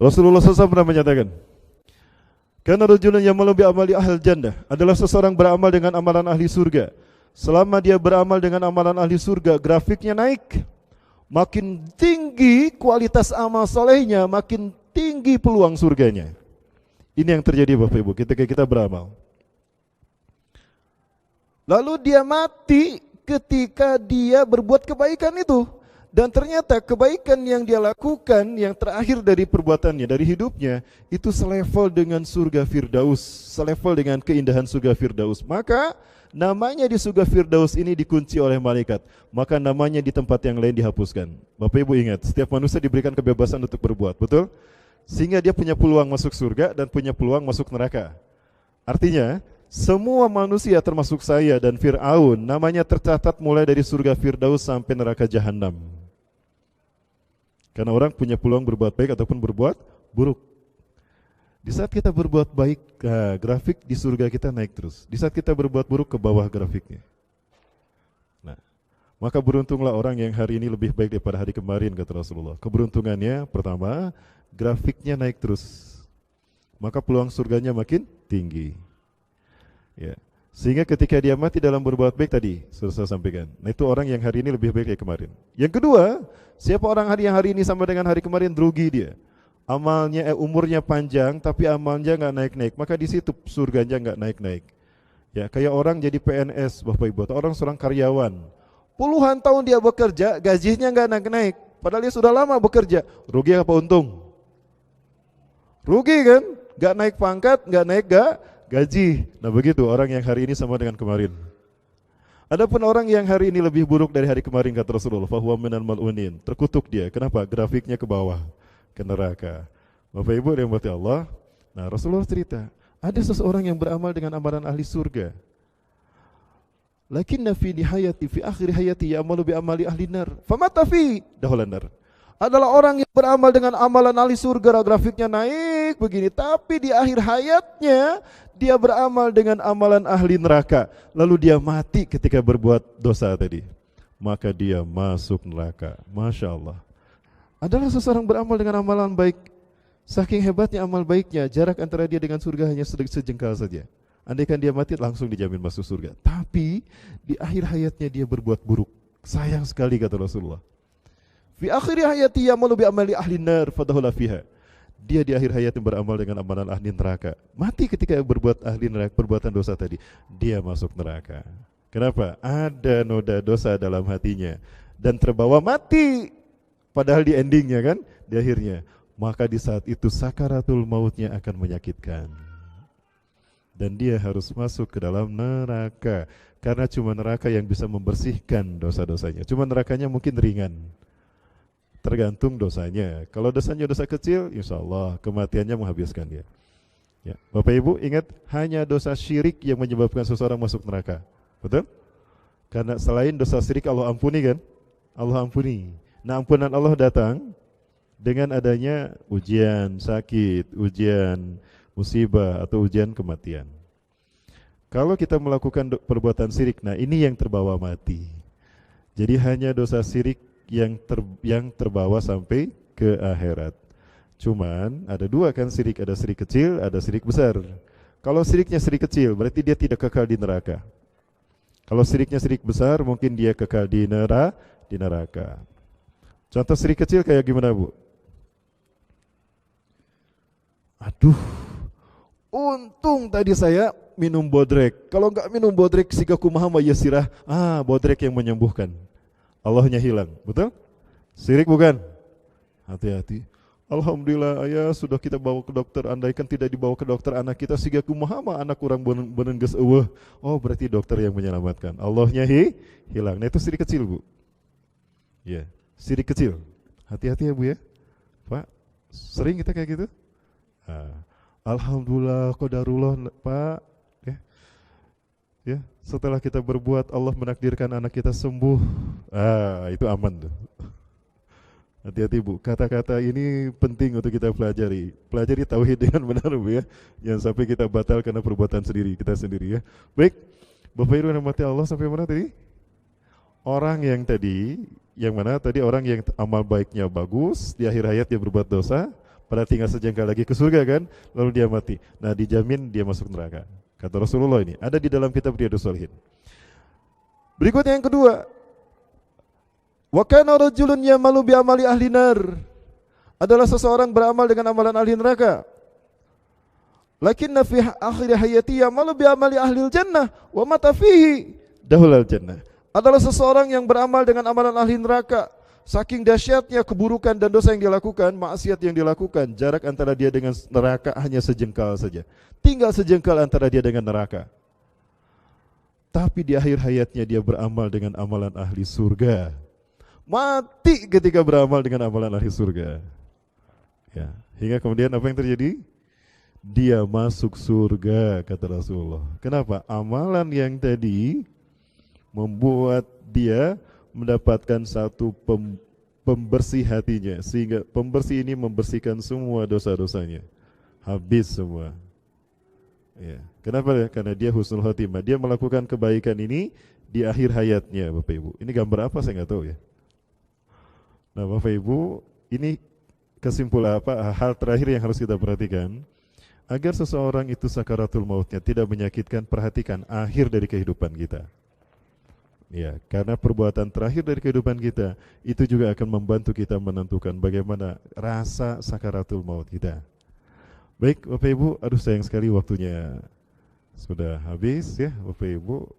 Rasulullah SAW pernah menyatakan, karena rajulun yang bi amali ahli jannah adalah seseorang beramal dengan amalan ahli surga. Selama dia beramal dengan amalan ahli surga, grafiknya naik. Makin tinggi kualitas amal solehnya, makin tinggi peluang surganya. Ini yang terjadi Bapak Ibu ketika kita beramal. Lalu dia mati ketika dia berbuat kebaikan itu. Dan ternyata kebaikan yang dia lakukan yang terakhir dari perbuatannya, dari hidupnya, itu selevel dengan surga Firdaus, selevel dengan keindahan surga Firdaus. Maka namanya di surga Firdaus ini dikunci oleh malaikat, maka namanya di tempat yang lain dihapuskan. Bapak Ibu ingat, setiap manusia diberikan kebebasan untuk berbuat, betul? Sehingga dia punya peluang masuk surga dan punya peluang masuk neraka. Artinya, semua manusia termasuk saya dan Fir'aun namanya tercatat mulai dari surga Firdaus sampai neraka Jahanam. Karena orang punya peluang berbuat baik ataupun berbuat buruk. Di saat kita berbuat baik, nah, grafik di surga kita naik terus. Di saat kita berbuat buruk ke bawah grafiknya. Nah, maka beruntunglah orang yang hari ini lebih baik daripada hari kemarin kata Rasulullah. Keberuntungannya pertama, grafiknya naik terus. Maka peluang surganya makin tinggi. Ya. Sehingga ketika dia mati dalam berbuat baik tadi, sudah saya sampaikan. Nah itu orang yang hari ini lebih baik dari kemarin. Yang kedua, siapa orang hari yang hari ini sama dengan hari kemarin rugi dia. Amalnya, eh, umurnya panjang, tapi amalnya nggak naik-naik. Maka di situ surganya nggak naik-naik. Ya, kayak orang jadi PNS, bapak ibu, atau orang seorang karyawan. Puluhan tahun dia bekerja, gajinya nggak naik-naik. Padahal dia sudah lama bekerja. Rugi apa untung? Rugi kan? Gak naik pangkat, gak naik gak gaji. Nah begitu orang yang hari ini sama dengan kemarin. Adapun orang yang hari ini lebih buruk dari hari kemarin kata Rasulullah, fahuwa minal mal'unin. Terkutuk dia. Kenapa? Grafiknya ke bawah, ke neraka. Bapak Ibu yang berarti Allah. Nah Rasulullah cerita, ada seseorang yang beramal dengan amalan ahli surga. Lakinna fi nihayati fi akhir hayati ya'malu bi amali ahli nar. Famata fi adalah orang yang beramal dengan amalan ahli surga, grafiknya naik begini, tapi di akhir hayatnya dia beramal dengan amalan ahli neraka, lalu dia mati ketika berbuat dosa tadi, maka dia masuk neraka. Masya Allah. Adalah seseorang beramal dengan amalan baik, saking hebatnya amal baiknya, jarak antara dia dengan surga hanya sejengkal saja. Andaikan dia mati langsung dijamin masuk surga. Tapi di akhir hayatnya dia berbuat buruk. Sayang sekali kata Rasulullah. Fi akhir hayati yamalu bi amali ahli nar fadahula fiha. Dia di akhir hayatnya beramal dengan amalan ahli neraka. Mati ketika berbuat ahli neraka perbuatan dosa tadi, dia masuk neraka. Kenapa? Ada noda dosa dalam hatinya dan terbawa mati. Padahal di endingnya kan, di akhirnya. Maka di saat itu sakaratul mautnya akan menyakitkan. Dan dia harus masuk ke dalam neraka. Karena cuma neraka yang bisa membersihkan dosa-dosanya. Cuma nerakanya mungkin ringan tergantung dosanya. Kalau dosanya dosa kecil, insya Allah kematiannya menghabiskan dia. Ya. Bapak Ibu ingat hanya dosa syirik yang menyebabkan seseorang masuk neraka. Betul? Karena selain dosa syirik Allah ampuni kan? Allah ampuni. Nah ampunan Allah datang dengan adanya ujian sakit, ujian musibah atau ujian kematian. Kalau kita melakukan perbuatan syirik, nah ini yang terbawa mati. Jadi hanya dosa syirik yang ter, yang terbawa sampai ke akhirat. Cuman ada dua kan sirik, ada sirik kecil, ada sirik besar. Kalau siriknya sirik kecil, berarti dia tidak kekal di neraka. Kalau siriknya sirik besar, mungkin dia kekal di neraka, di neraka. Contoh sirik kecil kayak gimana, Bu? Aduh, untung tadi saya minum bodrek. Kalau enggak minum bodrek, sigaku mahama yasirah. Ah, bodrek yang menyembuhkan. Allahnya hilang. Betul? Sirik bukan? Hati-hati. Alhamdulillah ayah sudah kita bawa ke dokter andaikan tidak dibawa ke dokter anak kita sehingga kumahama anak kurang benengges eueuh. Oh berarti dokter yang menyelamatkan. Allahnya hi, hilang. Nah itu sirik kecil bu. Ya, sirik kecil. Hati-hati ya bu ya. Pak, sering kita kayak gitu? Nah, Alhamdulillah kodarullah Pak Ya, setelah kita berbuat Allah menakdirkan anak kita sembuh. Ah, itu aman tuh. Hati-hati Bu, kata-kata ini penting untuk kita pelajari. Pelajari tauhid dengan benar Bu ya. Jangan sampai kita batal karena perbuatan sendiri kita sendiri ya. Baik, Bapak Ibu yang Allah sampai mana tadi? Orang yang tadi, yang mana tadi orang yang amal baiknya bagus, di akhir hayat dia berbuat dosa, pada tinggal sejengkal lagi ke surga kan, lalu dia mati. Nah, dijamin dia masuk neraka. Kata Rasulullah ini, ada di dalam kitab Riyadus Shalihin. Berikutnya yang kedua, wa kana rajulun yamalu bi amali ahli nar. Adalah seseorang beramal dengan amalan ahli neraka. Lakinna fi akhir hayati yamalu bi amali ahli jannah wa mata fihi dahul jannah. Adalah seseorang yang beramal dengan amalan ahli neraka Saking dahsyatnya keburukan dan dosa yang dilakukan, maksiat yang dilakukan, jarak antara dia dengan neraka hanya sejengkal saja. Tinggal sejengkal antara dia dengan neraka. Tapi di akhir hayatnya dia beramal dengan amalan ahli surga. Mati ketika beramal dengan amalan ahli surga. Ya, hingga kemudian apa yang terjadi? Dia masuk surga kata Rasulullah. Kenapa? Amalan yang tadi membuat dia mendapatkan satu pem, pembersih hatinya sehingga pembersih ini membersihkan semua dosa-dosanya habis semua ya kenapa karena dia husnul khotimah dia melakukan kebaikan ini di akhir hayatnya Bapak Ibu ini gambar apa saya nggak tahu ya nah Bapak Ibu ini kesimpulan apa hal terakhir yang harus kita perhatikan agar seseorang itu sakaratul mautnya tidak menyakitkan perhatikan akhir dari kehidupan kita Ya, karena perbuatan terakhir dari kehidupan kita itu juga akan membantu kita menentukan bagaimana rasa sakaratul maut kita. Baik, Bapak Ibu, aduh sayang sekali waktunya sudah habis ya, Bapak Ibu.